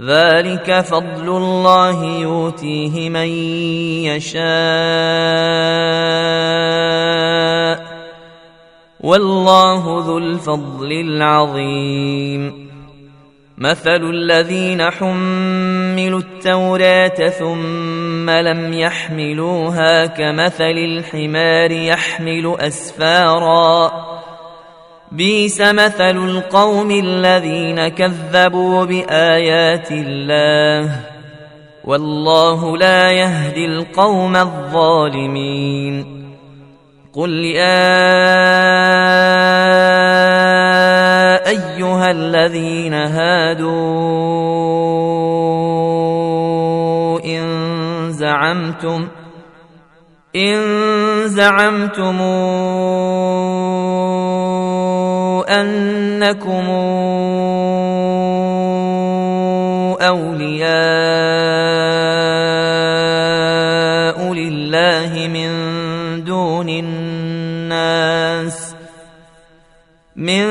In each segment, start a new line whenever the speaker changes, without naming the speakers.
ذلك فضل الله يؤتيه من يشاء والله ذو الفضل العظيم. مثل الذين حملوا التوراة ثم لم يحملوها كمثل الحمار يحمل أسفارا. بيس مثل القوم الذين كذبوا بآيات الله والله لا يهدي القوم الظالمين قل يا أيها الذين هادوا إن زعمتم إن زعمتم أنكم أولياء لله من دون الناس من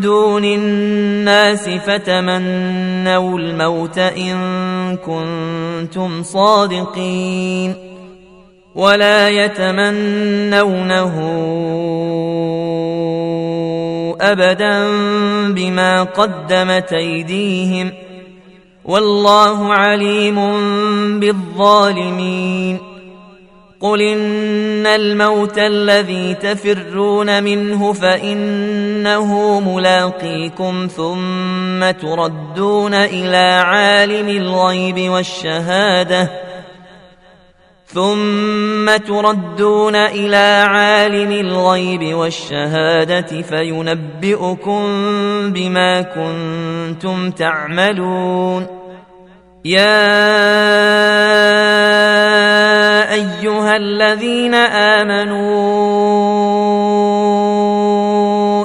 دون الناس فتمنوا الموت إن كنتم صادقين ولا يتمنونه أبدا بما قدمت أيديهم والله عليم بالظالمين. قل إن الموت الذي تفرون منه فإنه ملاقيكم ثم تردون إلى عالم الغيب والشهادة ثم تردون إلى عالم الغيب والشهادة فينبئكم بما كنتم تعملون. يا أيها الذين آمنوا